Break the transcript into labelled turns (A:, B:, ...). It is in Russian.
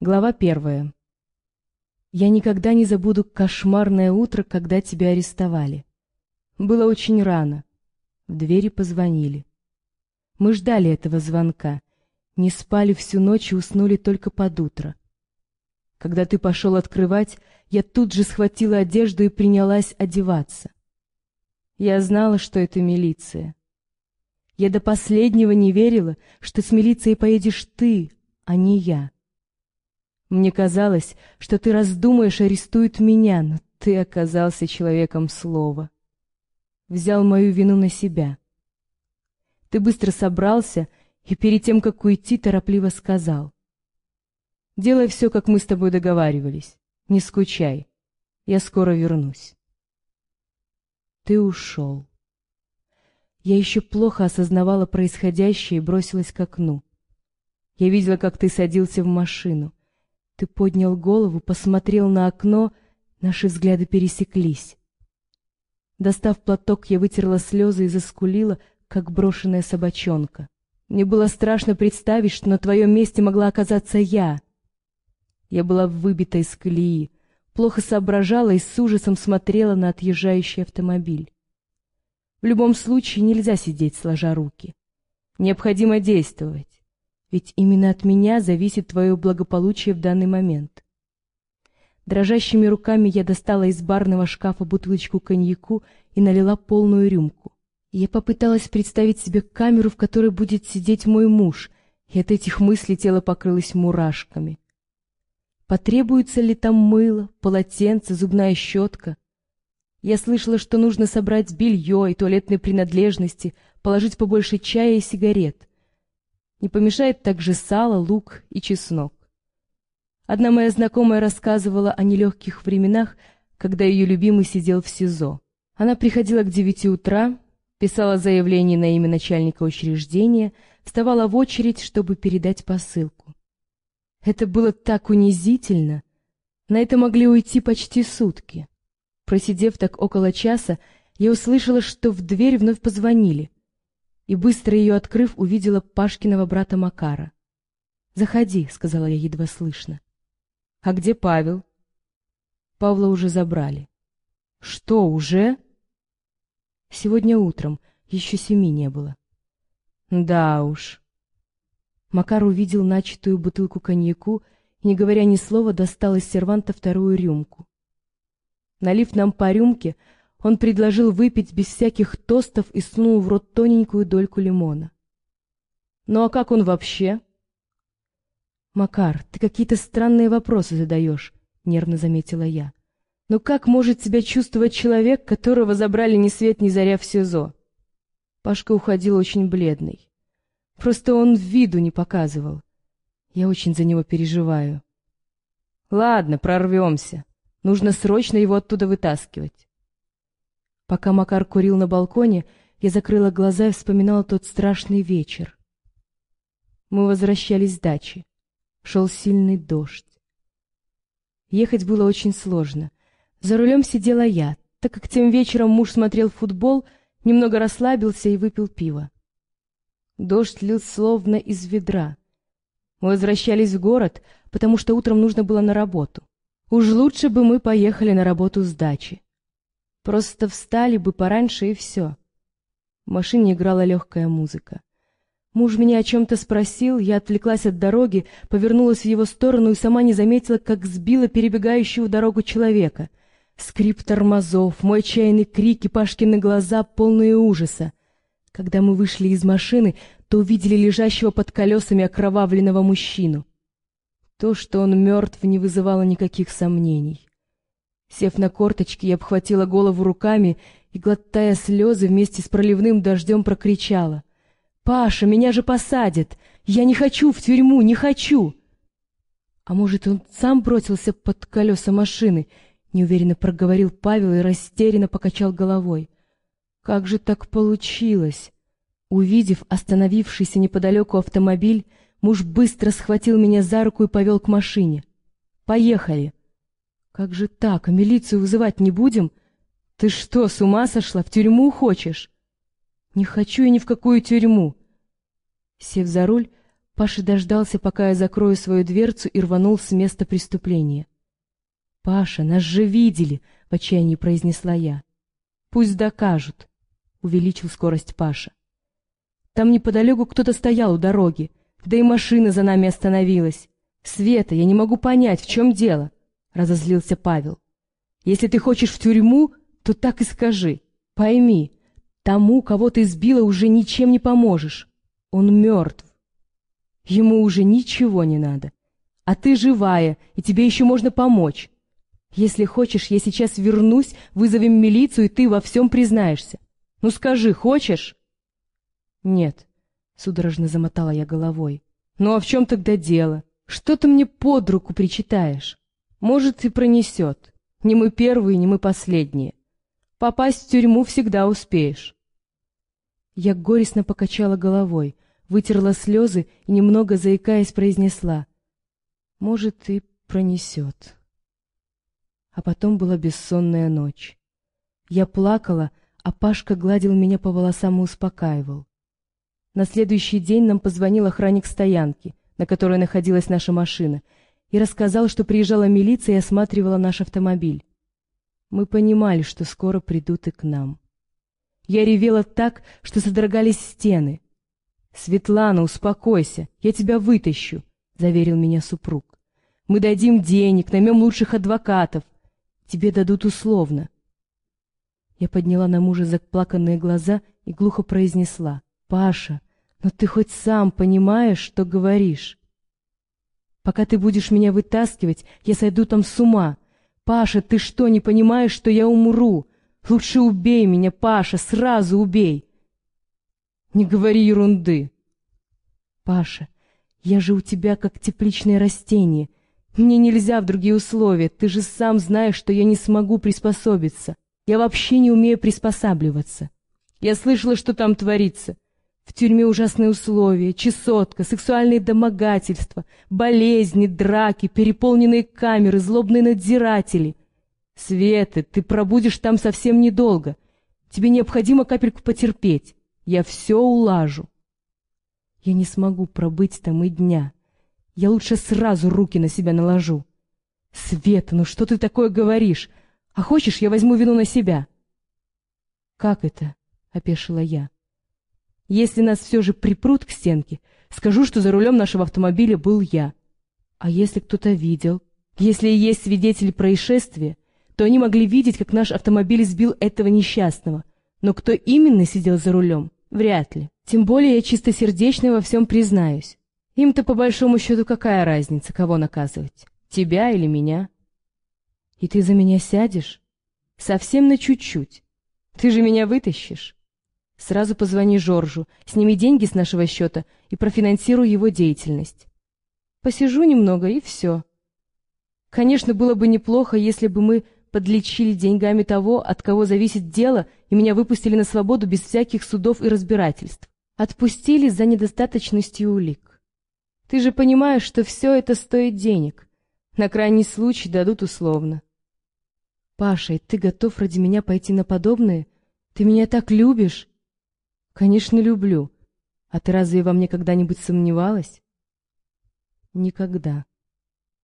A: Глава первая. Я никогда не забуду кошмарное утро, когда тебя арестовали. Было очень рано. В двери позвонили. Мы ждали этого звонка. Не спали всю ночь и уснули только под утро. Когда ты пошел открывать, я тут же схватила одежду и принялась одеваться. Я знала, что это милиция. Я до последнего не верила, что с милицией поедешь ты, а не я. Мне казалось, что ты раздумаешь, арестуют меня, но ты оказался человеком слова. Взял мою вину на себя. Ты быстро собрался и перед тем, как уйти, торопливо сказал. «Делай все, как мы с тобой договаривались. Не скучай. Я скоро вернусь». Ты ушел. Я еще плохо осознавала происходящее и бросилась к окну. Я видела, как ты садился в машину. Ты поднял голову, посмотрел на окно, наши взгляды пересеклись. Достав платок, я вытерла слезы и заскулила, как брошенная собачонка. Мне было страшно представить, что на твоем месте могла оказаться я. Я была выбита из колеи, плохо соображала и с ужасом смотрела на отъезжающий автомобиль. В любом случае нельзя сидеть сложа руки. Необходимо действовать ведь именно от меня зависит твое благополучие в данный момент. Дрожащими руками я достала из барного шкафа бутылочку коньяку и налила полную рюмку. Я попыталась представить себе камеру, в которой будет сидеть мой муж, и от этих мыслей тело покрылось мурашками. Потребуется ли там мыло, полотенце, зубная щетка? Я слышала, что нужно собрать белье и туалетные принадлежности, положить побольше чая и сигарет. Не помешает также сало, лук и чеснок. Одна моя знакомая рассказывала о нелегких временах, когда ее любимый сидел в СИЗО. Она приходила к девяти утра, писала заявление на имя начальника учреждения, вставала в очередь, чтобы передать посылку. Это было так унизительно. На это могли уйти почти сутки. Просидев так около часа, я услышала, что в дверь вновь позвонили и, быстро ее открыв, увидела Пашкиного брата Макара. «Заходи», — сказала я едва слышно. «А где Павел?» Павла уже забрали. «Что, уже?» «Сегодня утром, еще семи не было». «Да уж». Макар увидел начатую бутылку коньяку и, не говоря ни слова, достал из серванта вторую рюмку. Налив нам по рюмке, он предложил выпить без всяких тостов и сунул в рот тоненькую дольку лимона. «Ну а как он вообще?» «Макар, ты какие-то странные вопросы задаешь», — нервно заметила я. «Но как может себя чувствовать человек, которого забрали ни свет ни заря в СИЗО?» Пашка уходил очень бледный. Просто он в виду не показывал. Я очень за него переживаю. «Ладно, прорвемся. Нужно срочно его оттуда вытаскивать». Пока Макар курил на балконе, я закрыла глаза и вспоминала тот страшный вечер. Мы возвращались с дачи. Шел сильный дождь. Ехать было очень сложно. За рулем сидела я, так как тем вечером муж смотрел футбол, немного расслабился и выпил пиво. Дождь лил словно из ведра. Мы возвращались в город, потому что утром нужно было на работу. Уж лучше бы мы поехали на работу с дачи. Просто встали бы пораньше и все. В машине играла легкая музыка. Муж меня о чем-то спросил, я отвлеклась от дороги, повернулась в его сторону и сама не заметила, как сбила перебегающего дорогу человека. Скрип тормозов, мой чайный крик и Пашкины глаза, полные ужаса. Когда мы вышли из машины, то увидели лежащего под колесами окровавленного мужчину. То, что он мертв, не вызывало никаких сомнений. Сев на корточки, я обхватила голову руками и, глотая слезы, вместе с проливным дождем прокричала. «Паша, меня же посадят! Я не хочу в тюрьму, не хочу!» «А может, он сам бросился под колеса машины?» — неуверенно проговорил Павел и растерянно покачал головой. «Как же так получилось?» Увидев остановившийся неподалеку автомобиль, муж быстро схватил меня за руку и повел к машине. «Поехали!» Как же так, а милицию вызывать не будем? Ты что, с ума сошла? В тюрьму хочешь? Не хочу я ни в какую тюрьму. Сев за руль, Паша дождался, пока я закрою свою дверцу, и рванул с места преступления. «Паша, нас же видели!» — в отчаянии произнесла я. «Пусть докажут!» — увеличил скорость Паша. «Там неподалеку кто-то стоял у дороги, да и машина за нами остановилась. Света, я не могу понять, в чем дело!» — разозлился Павел. «Если ты хочешь в тюрьму, то так и скажи. Пойми, тому, кого ты сбила, уже ничем не поможешь. Он мертв. Ему уже ничего не надо. А ты живая, и тебе еще можно помочь. Если хочешь, я сейчас вернусь, вызовем милицию, и ты во всем признаешься. Ну скажи, хочешь? Нет, судорожно замотала я головой. Ну а в чем тогда дело? Что ты мне под руку причитаешь? Может, и пронесет. Не мы первые, не мы последние. Попасть в тюрьму всегда успеешь. Я горестно покачала головой — вытерла слезы и, немного заикаясь, произнесла. «Может, и пронесет». А потом была бессонная ночь. Я плакала, а Пашка гладил меня по волосам и успокаивал. На следующий день нам позвонил охранник стоянки, на которой находилась наша машина, и рассказал, что приезжала милиция и осматривала наш автомобиль. Мы понимали, что скоро придут и к нам. Я ревела так, что содрогались стены — «Светлана, успокойся, я тебя вытащу», — заверил меня супруг. «Мы дадим денег, наймем лучших адвокатов. Тебе дадут условно». Я подняла на мужа заплаканные глаза и глухо произнесла. «Паша, но ты хоть сам понимаешь, что говоришь? Пока ты будешь меня вытаскивать, я сойду там с ума. Паша, ты что, не понимаешь, что я умру? Лучше убей меня, Паша, сразу убей!» Не говори ерунды. Паша, я же у тебя как тепличное растение. Мне нельзя в другие условия. Ты же сам знаешь, что я не смогу приспособиться. Я вообще не умею приспосабливаться. Я слышала, что там творится. В тюрьме ужасные условия, чесотка, сексуальные домогательства, болезни, драки, переполненные камеры, злобные надзиратели. Света, ты пробудешь там совсем недолго. Тебе необходимо капельку потерпеть. Я все улажу. Я не смогу пробыть там и дня. Я лучше сразу руки на себя наложу. Света, ну что ты такое говоришь? А хочешь, я возьму вину на себя? Как это? — опешила я. Если нас все же припрут к стенке, скажу, что за рулем нашего автомобиля был я. А если кто-то видел? Если есть свидетели происшествия, то они могли видеть, как наш автомобиль сбил этого несчастного. Но кто именно сидел за рулем, Вряд ли. Тем более я чистосердечно во всем признаюсь. Им-то по большому счету какая разница, кого наказывать? Тебя или меня? И ты за меня сядешь? Совсем на чуть-чуть. Ты же меня вытащишь. Сразу позвони Жоржу, сними деньги с нашего счета и профинансируй его деятельность. Посижу немного и все. Конечно, было бы неплохо, если бы мы подлечили деньгами того, от кого зависит дело, и меня выпустили на свободу без всяких судов и разбирательств. Отпустили за недостаточностью улик. Ты же понимаешь, что все это стоит денег. На крайний случай дадут условно. Паша, ты готов ради меня пойти на подобное? Ты меня так любишь? Конечно, люблю. А ты разве во мне когда-нибудь сомневалась? Никогда.